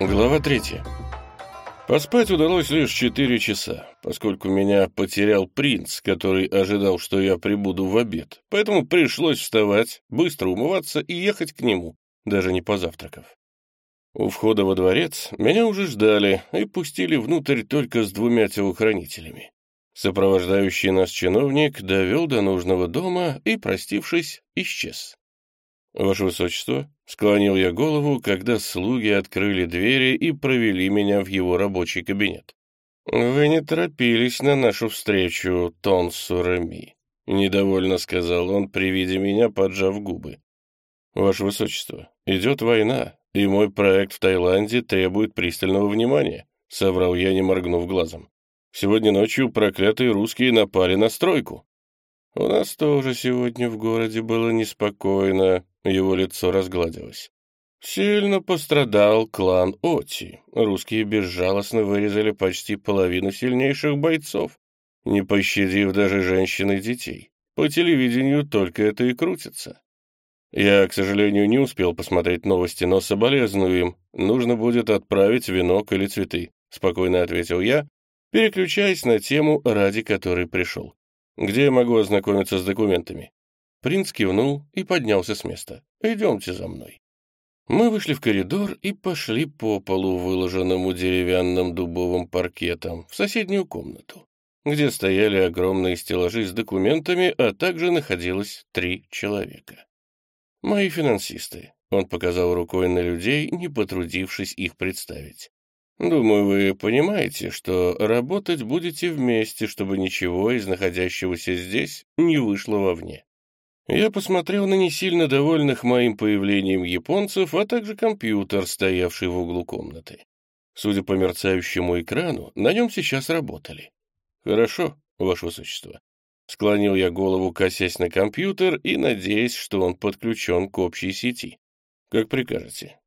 Глава третья. Поспать удалось лишь четыре часа, поскольку меня потерял принц, который ожидал, что я прибуду в обед, поэтому пришлось вставать, быстро умываться и ехать к нему, даже не позавтракав. У входа во дворец меня уже ждали и пустили внутрь только с двумя телохранителями. Сопровождающий нас чиновник довел до нужного дома и, простившись, исчез. «Ваше Высочество», — склонил я голову, когда слуги открыли двери и провели меня в его рабочий кабинет. «Вы не торопились на нашу встречу, Тон Сурами», — недовольно сказал он при виде меня, поджав губы. «Ваше Высочество, идет война, и мой проект в Таиланде требует пристального внимания», — соврал я, не моргнув глазом. «Сегодня ночью проклятые русские напали на стройку». «У нас тоже сегодня в городе было неспокойно», его лицо разгладилось. Сильно пострадал клан Оти. Русские безжалостно вырезали почти половину сильнейших бойцов, не пощадив даже женщин и детей. По телевидению только это и крутится. Я, к сожалению, не успел посмотреть новости, но соболезную им. Нужно будет отправить венок или цветы, — спокойно ответил я, переключаясь на тему, ради которой пришел. Где я могу ознакомиться с документами? Принц кивнул и поднялся с места. «Идемте за мной». Мы вышли в коридор и пошли по полу, выложенному деревянным дубовым паркетом, в соседнюю комнату, где стояли огромные стеллажи с документами, а также находилось три человека. «Мои финансисты», — он показал рукой на людей, не потрудившись их представить. «Думаю, вы понимаете, что работать будете вместе, чтобы ничего из находящегося здесь не вышло вовне. Я посмотрел на не сильно довольных моим появлением японцев, а также компьютер, стоявший в углу комнаты. Судя по мерцающему экрану, на нем сейчас работали. «Хорошо, Ваше Высочество». Склонил я голову, косясь на компьютер и надеясь, что он подключен к общей сети. «Как прикажете».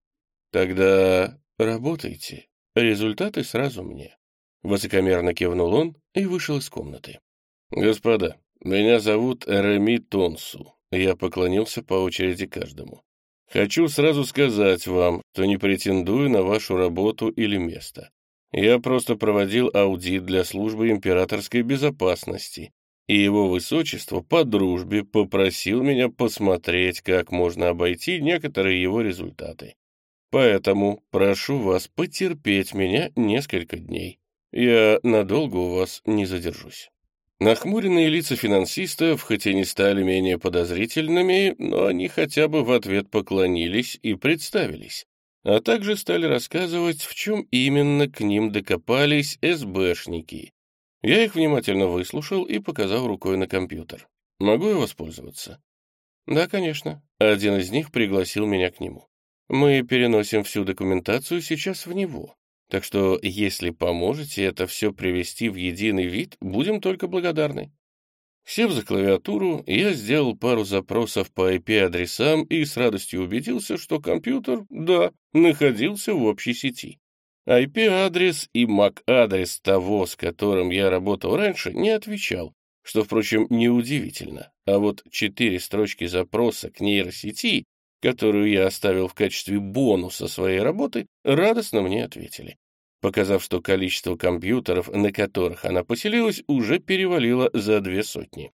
«Тогда работайте. Результаты сразу мне». Высокомерно кивнул он и вышел из комнаты. «Господа, «Меня зовут Реми Тонсу». Я поклонился по очереди каждому. «Хочу сразу сказать вам, что не претендую на вашу работу или место. Я просто проводил аудит для службы императорской безопасности, и его высочество по дружбе попросил меня посмотреть, как можно обойти некоторые его результаты. Поэтому прошу вас потерпеть меня несколько дней. Я надолго у вас не задержусь». Нахмуренные лица финансистов, хоть и не стали менее подозрительными, но они хотя бы в ответ поклонились и представились, а также стали рассказывать, в чем именно к ним докопались СБшники. Я их внимательно выслушал и показал рукой на компьютер. «Могу я воспользоваться?» «Да, конечно». Один из них пригласил меня к нему. «Мы переносим всю документацию сейчас в него. Так что, если поможете это все привести в единый вид, будем только благодарны. Сев за клавиатуру, я сделал пару запросов по IP-адресам и с радостью убедился, что компьютер, да, находился в общей сети. IP-адрес и MAC-адрес того, с которым я работал раньше, не отвечал, что, впрочем, неудивительно. А вот четыре строчки запроса к нейросети, которую я оставил в качестве бонуса своей работы, радостно мне ответили показав, что количество компьютеров, на которых она поселилась, уже перевалило за две сотни.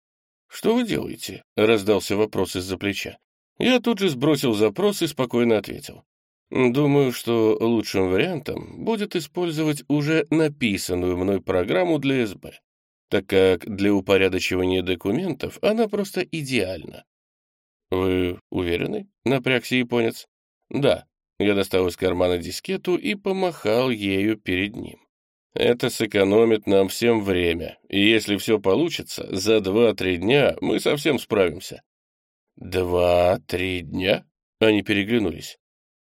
«Что вы делаете?» — раздался вопрос из-за плеча. Я тут же сбросил запрос и спокойно ответил. «Думаю, что лучшим вариантом будет использовать уже написанную мной программу для СБ, так как для упорядочивания документов она просто идеальна». «Вы уверены?» — напрягся японец. «Да», я достал из кармана дискету и помахал ею перед ним. Это сэкономит нам всем время, и если все получится, за два-три дня мы совсем справимся. Два-три дня? Они переглянулись.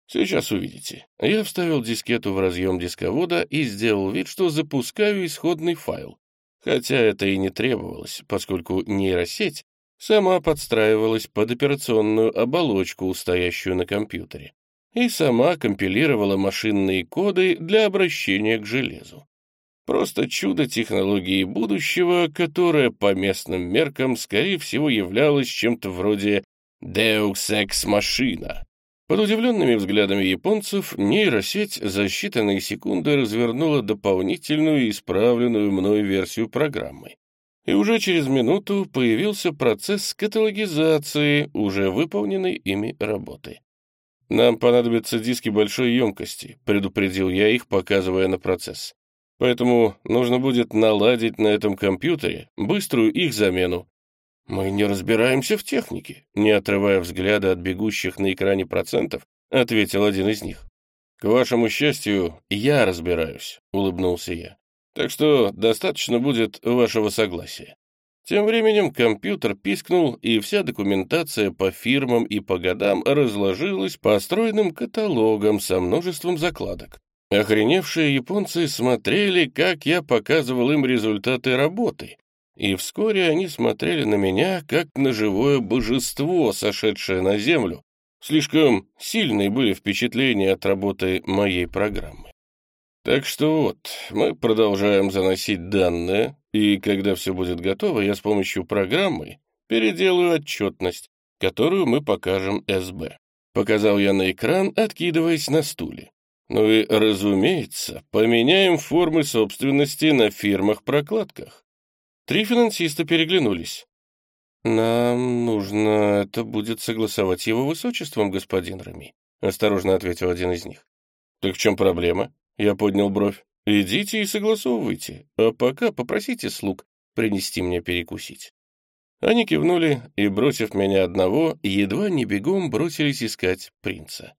Сейчас увидите. Я вставил дискету в разъем дисковода и сделал вид, что запускаю исходный файл. Хотя это и не требовалось, поскольку нейросеть сама подстраивалась под операционную оболочку, стоящую на компьютере и сама компилировала машинные коды для обращения к железу. Просто чудо технологии будущего, которое по местным меркам, скорее всего, являлось чем-то вроде Deus Ex Machina. Под удивленными взглядами японцев нейросеть за считанные секунды развернула дополнительную и исправленную мной версию программы. И уже через минуту появился процесс каталогизации уже выполненной ими работы. «Нам понадобятся диски большой емкости», — предупредил я их, показывая на процесс. «Поэтому нужно будет наладить на этом компьютере быструю их замену, «Мы не разбираемся в технике», — не отрывая взгляда от бегущих на экране процентов, ответил один из них. «К вашему счастью, я разбираюсь», — улыбнулся я. «Так что достаточно будет вашего согласия». Тем временем компьютер пискнул, и вся документация по фирмам и по годам разложилась по стройным каталогам со множеством закладок. Охреневшие японцы смотрели, как я показывал им результаты работы, и вскоре они смотрели на меня, как на живое божество, сошедшее на землю. Слишком сильные были впечатления от работы моей программы. Так что вот, мы продолжаем заносить данные, и когда все будет готово, я с помощью программы переделаю отчетность, которую мы покажем СБ. Показал я на экран, откидываясь на стуле. Ну и, разумеется, поменяем формы собственности на фирмах-прокладках. Три финансиста переглянулись. «Нам нужно это будет согласовать его высочеством, господин Рами», — осторожно ответил один из них. «Так в чем проблема?» — я поднял бровь. «Идите и согласовывайте, а пока попросите слуг принести мне перекусить». Они кивнули и, бросив меня одного, едва не бегом бросились искать принца.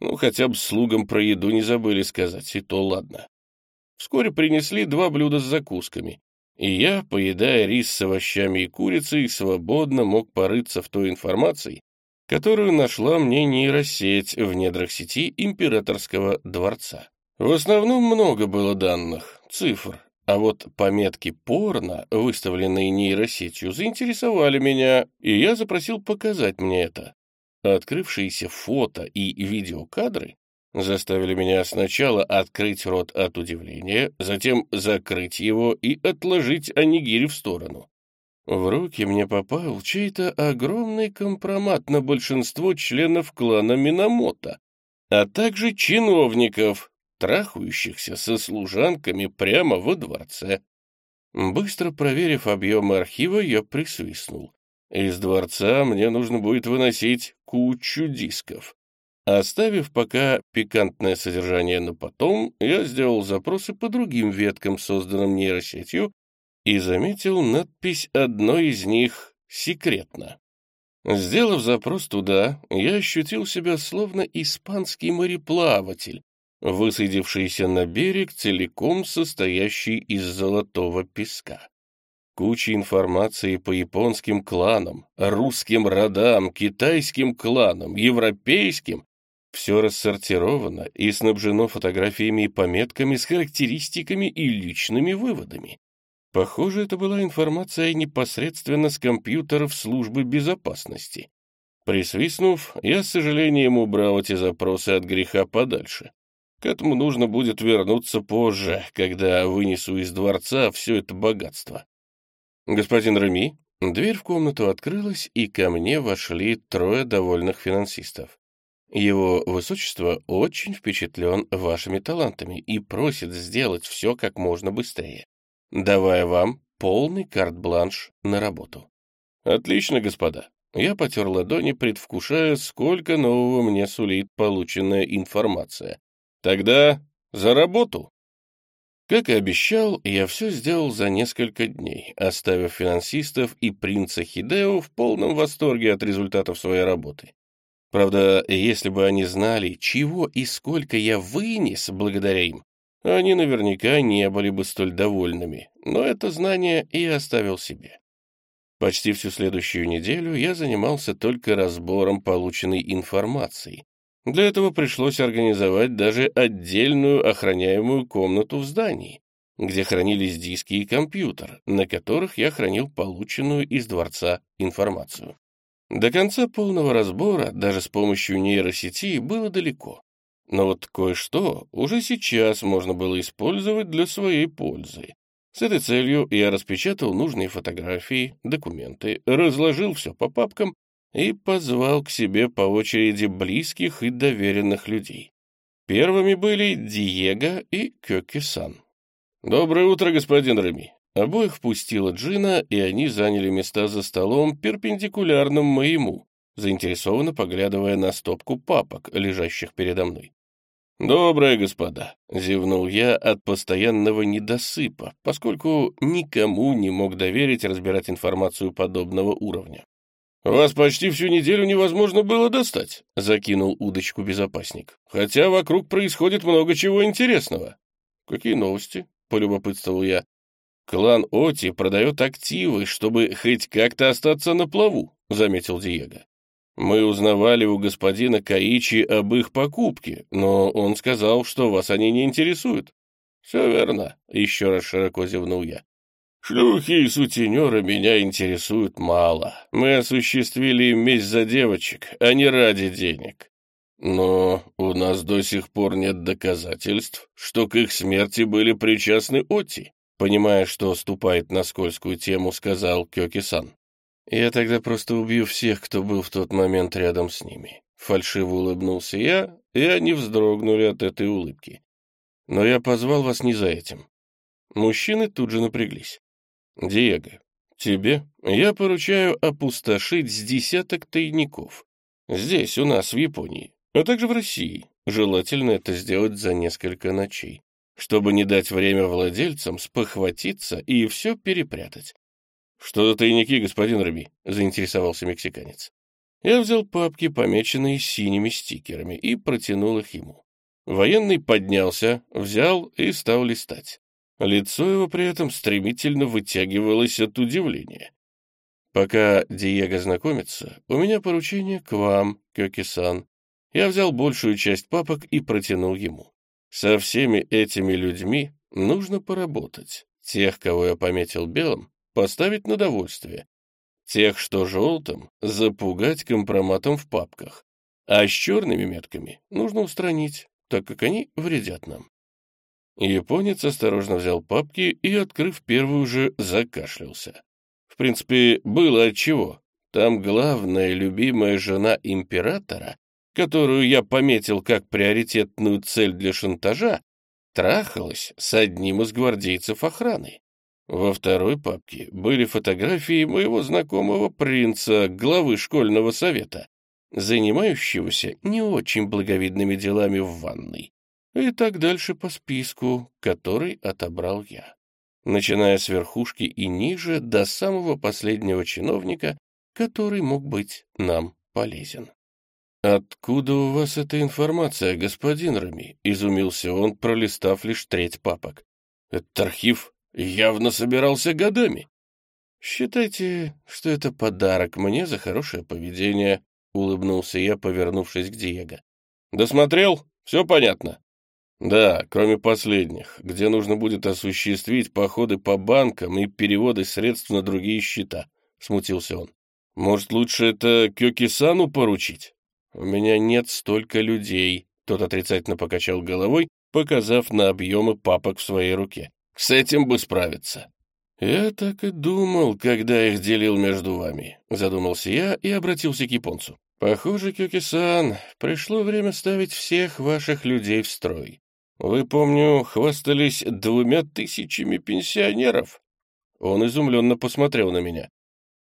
Ну, хотя бы слугам про еду не забыли сказать, и то ладно. Вскоре принесли два блюда с закусками, и я, поедая рис с овощами и курицей, свободно мог порыться в той информации, которую нашла мне нейросеть в недрах сети императорского дворца. В основном много было данных, цифр, а вот пометки порно, выставленные нейросетью, заинтересовали меня, и я запросил показать мне это. Открывшиеся фото и видеокадры заставили меня сначала открыть рот от удивления, затем закрыть его и отложить анигири в сторону. В руки мне попал чей-то огромный компромат на большинство членов клана Минамото, а также чиновников, трахающихся со служанками прямо во дворце. Быстро проверив объемы архива, я присвистнул. Из дворца мне нужно будет выносить кучу дисков. Оставив пока пикантное содержание на потом, я сделал запросы по другим веткам, созданным нейросетью, и заметил надпись одной из них «Секретно». Сделав запрос туда, я ощутил себя словно испанский мореплаватель, высадившийся на берег, целиком состоящий из золотого песка. Куча информации по японским кланам, русским родам, китайским кланам, европейским все рассортировано и снабжено фотографиями и пометками с характеристиками и личными выводами. Похоже, это была информация непосредственно с компьютеров службы безопасности. Присвистнув, я с сожалением убрал эти запросы от греха подальше. К этому нужно будет вернуться позже, когда вынесу из дворца все это богатство. Господин Реми, дверь в комнату открылась, и ко мне вошли трое довольных финансистов. Его высочество очень впечатлен вашими талантами и просит сделать все как можно быстрее, давая вам полный карт-бланш на работу. Отлично, господа. Я потер ладони, предвкушая, сколько нового мне сулит полученная информация. Тогда за работу. Как и обещал, я все сделал за несколько дней, оставив финансистов и принца Хидео в полном восторге от результатов своей работы. Правда, если бы они знали, чего и сколько я вынес благодаря им, они наверняка не были бы столь довольными, но это знание и оставил себе. Почти всю следующую неделю я занимался только разбором полученной информации. Для этого пришлось организовать даже отдельную охраняемую комнату в здании, где хранились диски и компьютер, на которых я хранил полученную из дворца информацию. До конца полного разбора, даже с помощью нейросети, было далеко. Но вот кое-что уже сейчас можно было использовать для своей пользы. С этой целью я распечатал нужные фотографии, документы, разложил все по папкам и позвал к себе по очереди близких и доверенных людей. Первыми были Диего и Кёки-сан. «Доброе утро, господин Реми». Обоих впустила Джина, и они заняли места за столом, перпендикулярным моему, заинтересованно поглядывая на стопку папок, лежащих передо мной. «Доброе, господа», — зевнул я от постоянного недосыпа, поскольку никому не мог доверить разбирать информацию подобного уровня. «Вас почти всю неделю невозможно было достать», — закинул удочку безопасник. «Хотя вокруг происходит много чего интересного». «Какие новости?» — полюбопытствовал я. «Клан Оти продает активы, чтобы хоть как-то остаться на плаву», — заметил Диего. «Мы узнавали у господина Каичи об их покупке, но он сказал, что вас они не интересуют». «Все верно», — еще раз широко зевнул я. «Шлюхи и сутенеры меня интересуют мало. Мы осуществили месть за девочек, а не ради денег. Но у нас до сих пор нет доказательств, что к их смерти были причастны Оти. Понимая, что ступает на скользкую тему, сказал Кёки-сан. «Я тогда просто убью всех, кто был в тот момент рядом с ними». Фальшиво улыбнулся я, и они вздрогнули от этой улыбки. «Но я позвал вас не за этим». Мужчины тут же напряглись. «Диего, тебе я поручаю опустошить с десяток тайников. Здесь, у нас, в Японии, а также в России. Желательно это сделать за несколько ночей чтобы не дать время владельцам спохватиться и все перепрятать. «Что за тайники, господин Раби?» — заинтересовался мексиканец. Я взял папки, помеченные синими стикерами, и протянул их ему. Военный поднялся, взял и стал листать. Лицо его при этом стремительно вытягивалось от удивления. «Пока Диего знакомится, у меня поручение к вам, Кёки-сан». Я взял большую часть папок и протянул ему. Со всеми этими людьми нужно поработать. Тех, кого я пометил белым, поставить на довольствие. Тех, что желтым, запугать компроматом в папках. А с черными метками нужно устранить, так как они вредят нам. Японец осторожно взял папки и, открыв первую же, закашлялся. В принципе, было отчего. Там главная любимая жена императора которую я пометил как приоритетную цель для шантажа, трахалась с одним из гвардейцев охраны. Во второй папке были фотографии моего знакомого принца, главы школьного совета, занимающегося не очень благовидными делами в ванной. И так дальше по списку, который отобрал я. Начиная с верхушки и ниже до самого последнего чиновника, который мог быть нам полезен. «Откуда у вас эта информация, господин Рами?» — изумился он, пролистав лишь треть папок. «Этот архив явно собирался годами». «Считайте, что это подарок мне за хорошее поведение», — улыбнулся я, повернувшись к Диего. «Досмотрел? Все понятно?» «Да, кроме последних, где нужно будет осуществить походы по банкам и переводы средств на другие счета», — смутился он. «Может, лучше это Кёки-сану поручить?» «У меня нет столько людей», — тот отрицательно покачал головой, показав на объемы папок в своей руке. «С этим бы справиться». «Я так и думал, когда их делил между вами», — задумался я и обратился к японцу. «Похоже, Кюки-сан, пришло время ставить всех ваших людей в строй. Вы, помню, хвастались двумя тысячами пенсионеров?» Он изумленно посмотрел на меня.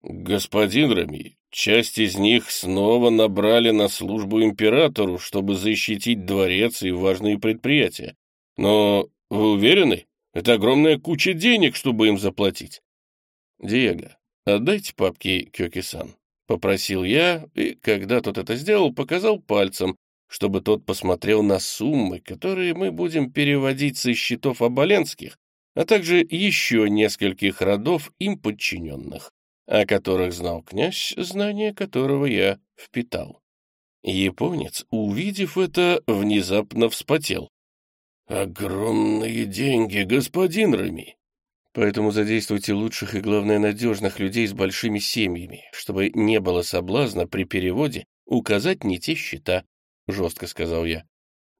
«Господин Рами, Часть из них снова набрали на службу императору, чтобы защитить дворец и важные предприятия. Но вы уверены? Это огромная куча денег, чтобы им заплатить. Диего, отдайте папки Кёки-сан. Попросил я, и когда тот это сделал, показал пальцем, чтобы тот посмотрел на суммы, которые мы будем переводить со счетов Оболенских, а также еще нескольких родов им подчиненных о которых знал князь, знание которого я впитал. Японец, увидев это, внезапно вспотел. «Огромные деньги, господин Рами!» Поэтому задействуйте лучших и, главное, надежных людей с большими семьями, чтобы не было соблазна при переводе указать не те счета, — жестко сказал я.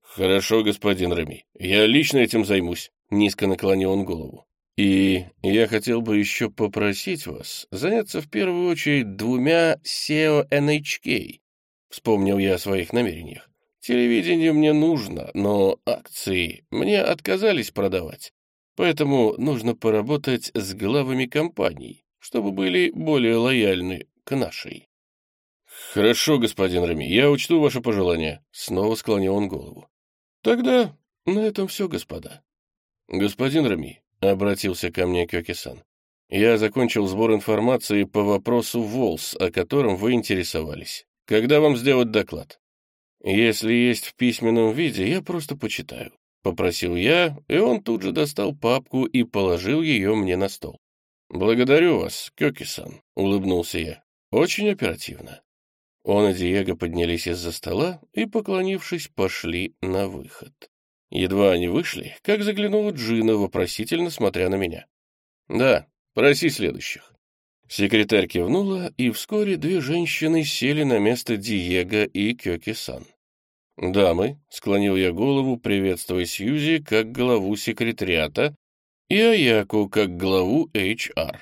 «Хорошо, господин Рами, я лично этим займусь», — низко наклонил он голову. И я хотел бы еще попросить вас заняться в первую очередь двумя SEO NHK. Вспомнил я о своих намерениях. Телевидение мне нужно, но акции мне отказались продавать. Поэтому нужно поработать с главами компаний, чтобы были более лояльны к нашей. «Хорошо, господин Рами, я учту ваше пожелание», — снова склонил он голову. «Тогда на этом все, господа». «Господин Рами», — обратился ко мне Кёки-сан, «я закончил сбор информации по вопросу ВОЛС, о котором вы интересовались. Когда вам сделать доклад?» «Если есть в письменном виде, я просто почитаю. — попросил я, и он тут же достал папку и положил ее мне на стол. «Благодарю вас, Кёки-сан», — улыбнулся я. «Очень оперативно». Он и Диего поднялись из-за стола и, поклонившись, пошли на выход. Едва они вышли, как заглянула Джина, вопросительно смотря на меня. «Да, проси следующих». Секретарь кивнула, и вскоре две женщины сели на место Диего и Кёки-сан. «Дамы», — склонил я голову, приветствуя Сьюзи как главу секретариата и Аяку как главу HR.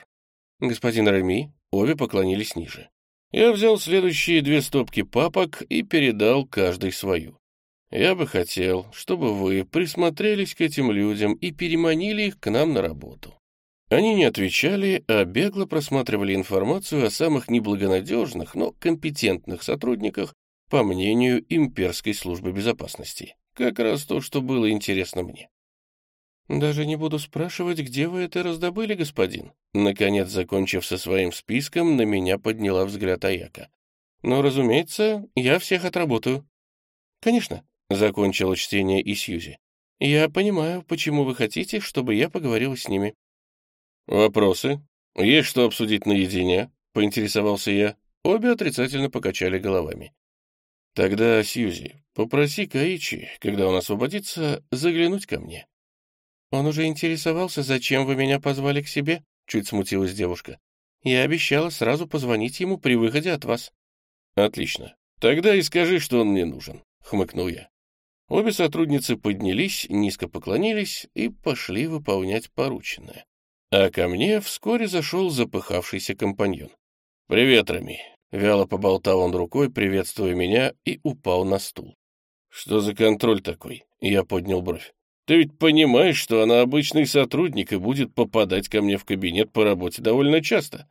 Господин Рами, обе поклонились ниже. Я взял следующие две стопки папок и передал каждой свою. Я бы хотел, чтобы вы присмотрелись к этим людям и переманили их к нам на работу. Они не отвечали, а бегло просматривали информацию о самых неблагонадежных, но компетентных сотрудниках по мнению имперской службы безопасности. Как раз то, что было интересно мне. «Даже не буду спрашивать, где вы это раздобыли, господин?» Наконец, закончив со своим списком, на меня подняла взгляд Аяка. «Но, разумеется, я всех отработаю». «Конечно», — закончила чтение и Сьюзи. «Я понимаю, почему вы хотите, чтобы я поговорила с ними». «Вопросы? Есть что обсудить наедине?» — поинтересовался я. Обе отрицательно покачали головами. Тогда, Сьюзи, попроси Каичи, когда он освободится, заглянуть ко мне. Он уже интересовался, зачем вы меня позвали к себе, чуть смутилась девушка. Я обещала сразу позвонить ему при выходе от вас. Отлично. Тогда и скажи, что он мне нужен, хмыкнул я. Обе сотрудницы поднялись, низко поклонились и пошли выполнять порученное. А ко мне вскоре зашел запыхавшийся компаньон. «Привет, Рами. Вяло поболтал он рукой, приветствуя меня, и упал на стул. «Что за контроль такой?» Я поднял бровь. «Ты ведь понимаешь, что она обычный сотрудник и будет попадать ко мне в кабинет по работе довольно часто?»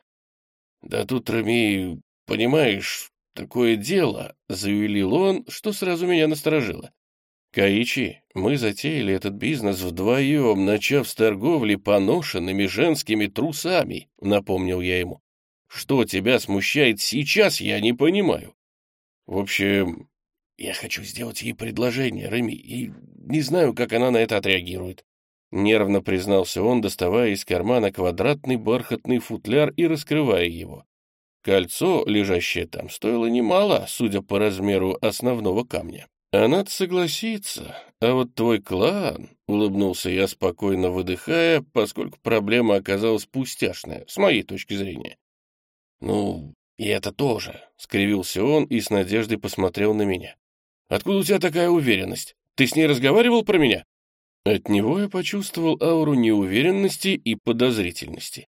«Да тут, Рами, понимаешь, такое дело», — заявил он, что сразу меня насторожило. «Каичи, мы затеяли этот бизнес вдвоем, начав с торговли поношенными женскими трусами», — напомнил я ему. Что тебя смущает сейчас, я не понимаю. В общем, я хочу сделать ей предложение, Реми, и не знаю, как она на это отреагирует. Нервно признался он, доставая из кармана квадратный бархатный футляр и раскрывая его. Кольцо, лежащее там, стоило немало, судя по размеру основного камня. Она согласится, а вот твой клан, — улыбнулся я, спокойно выдыхая, поскольку проблема оказалась пустяшная, с моей точки зрения. «Ну, и это тоже», — скривился он и с надеждой посмотрел на меня. «Откуда у тебя такая уверенность? Ты с ней разговаривал про меня?» От него я почувствовал ауру неуверенности и подозрительности.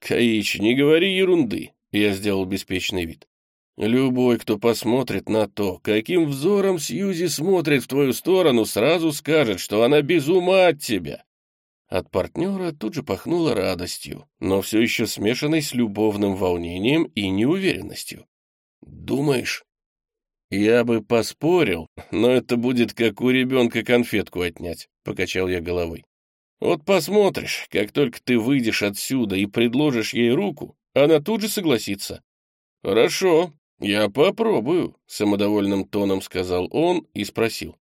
«Каич, не говори ерунды», — я сделал беспечный вид. «Любой, кто посмотрит на то, каким взором Сьюзи смотрит в твою сторону, сразу скажет, что она без ума от тебя. От партнера тут же пахнуло радостью, но все еще смешанной с любовным волнением и неуверенностью. «Думаешь?» «Я бы поспорил, но это будет как у ребенка конфетку отнять», — покачал я головой. «Вот посмотришь, как только ты выйдешь отсюда и предложишь ей руку, она тут же согласится». «Хорошо, я попробую», — самодовольным тоном сказал он и спросил.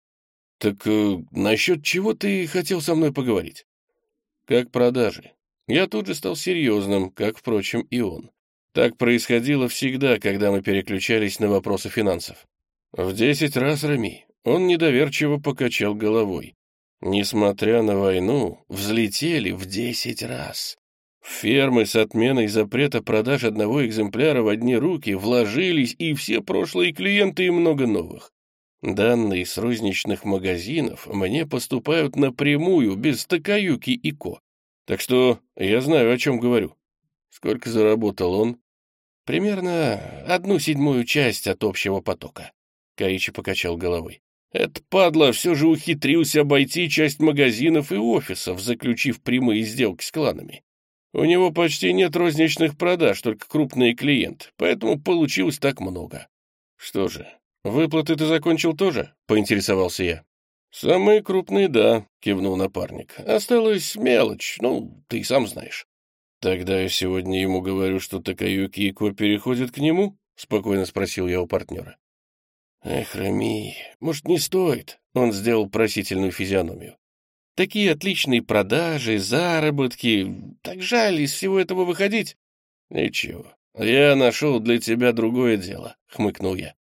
«Так э, насчет чего ты хотел со мной поговорить?» как продажи. Я тут же стал серьезным, как, впрочем, и он. Так происходило всегда, когда мы переключались на вопросы финансов. В десять раз Рами он недоверчиво покачал головой. Несмотря на войну, взлетели в десять раз. фермы с отменой запрета продаж одного экземпляра в одни руки вложились и все прошлые клиенты, и много новых. Данные с розничных магазинов мне поступают напрямую, без Такаюки и Ко. Так что я знаю, о чем говорю. Сколько заработал он? Примерно одну седьмую часть от общего потока. Каичи покачал головой. Этот падла все же ухитрился обойти часть магазинов и офисов, заключив прямые сделки с кланами. У него почти нет розничных продаж, только крупные клиенты, поэтому получилось так много. Что же, выплаты ты закончил тоже? Поинтересовался я. Самые крупные, да, кивнул напарник. Осталась мелочь, ну, ты сам знаешь. Тогда я сегодня ему говорю, что Такаюки Ико переходит к нему? Спокойно спросил я у партнера. Эх, Рами, может, не стоит? Он сделал просительную физиономию. Такие отличные продажи, заработки. Так жаль из всего этого выходить. Ничего, я нашел для тебя другое дело, хмыкнул я.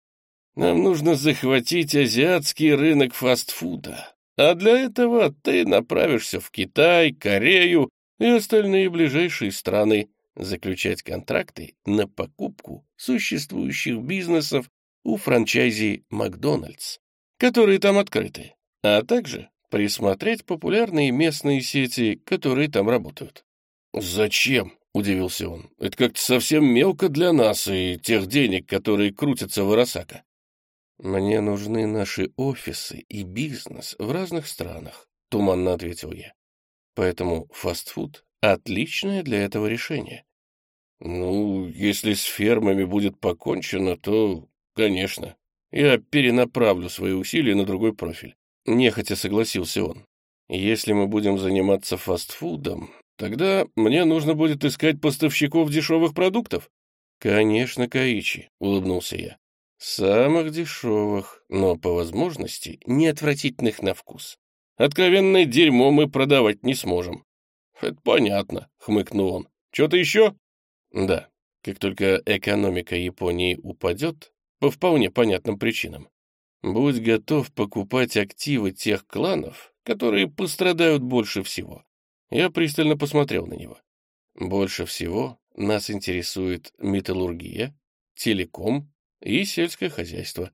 Нам нужно захватить азиатский рынок фастфуда. А для этого ты направишься в Китай, Корею и остальные ближайшие страны заключать контракты на покупку существующих бизнесов у франчайзи «Макдональдс», которые там открыты, а также присмотреть популярные местные сети, которые там работают. «Зачем?» — удивился он. «Это как-то совсем мелко для нас и тех денег, которые крутятся в Арасака». «Мне нужны наши офисы и бизнес в разных странах», — туманно ответил я. «Поэтому фастфуд — отличное для этого решение». «Ну, если с фермами будет покончено, то «Конечно. Я перенаправлю свои усилия на другой профиль». Нехотя согласился он. «Если мы будем заниматься фастфудом, тогда мне нужно будет искать поставщиков дешевых продуктов». «Конечно, Каичи», — улыбнулся я. «Самых дешевых, но, по возможности, неотвратительных на вкус. Откровенное дерьмо мы продавать не сможем». «Это понятно», — хмыкнул он. «Что-то еще?» «Да. Как только экономика Японии упадет, по вполне понятным причинам. Будь готов покупать активы тех кланов, которые пострадают больше всего. Я пристально посмотрел на него. Больше всего нас интересует металлургия, телеком и сельское хозяйство.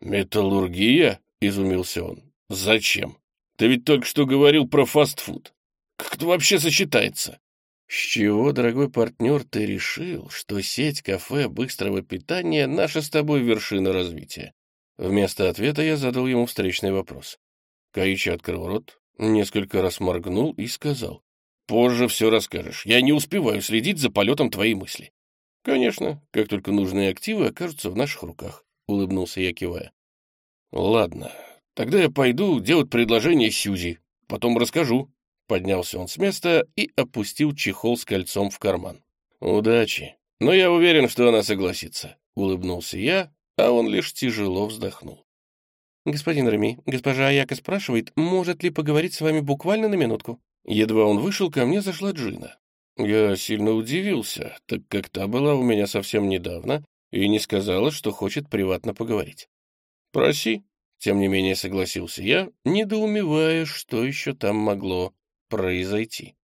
«Металлургия?» — изумился он. «Зачем? Ты ведь только что говорил про фастфуд. Как это вообще сочетается?» «С чего, дорогой партнер, ты решил, что сеть кафе быстрого питания — наша с тобой вершина развития?» Вместо ответа я задал ему встречный вопрос. Каичи открыл рот, несколько раз моргнул и сказал. «Позже все расскажешь. Я не успеваю следить за полетом твоей мысли». «Конечно, как только нужные активы окажутся в наших руках», — улыбнулся я, кивая. «Ладно, тогда я пойду делать предложение Сюзи. Потом расскажу, Поднялся он с места и опустил чехол с кольцом в карман. «Удачи. Но я уверен, что она согласится», — улыбнулся я, а он лишь тяжело вздохнул. «Господин Реми, госпожа Аяка спрашивает, может ли поговорить с вами буквально на минутку?» Едва он вышел, ко мне зашла Джина. Я сильно удивился, так как та была у меня совсем недавно и не сказала, что хочет приватно поговорить. «Проси», — тем не менее согласился я, недоумевая, что еще там могло произойти.